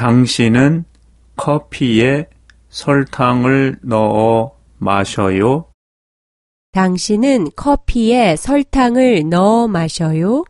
당신은 커피에 설탕을 넣어 마셔요? 당신은 커피에 설탕을 넣어 마셔요?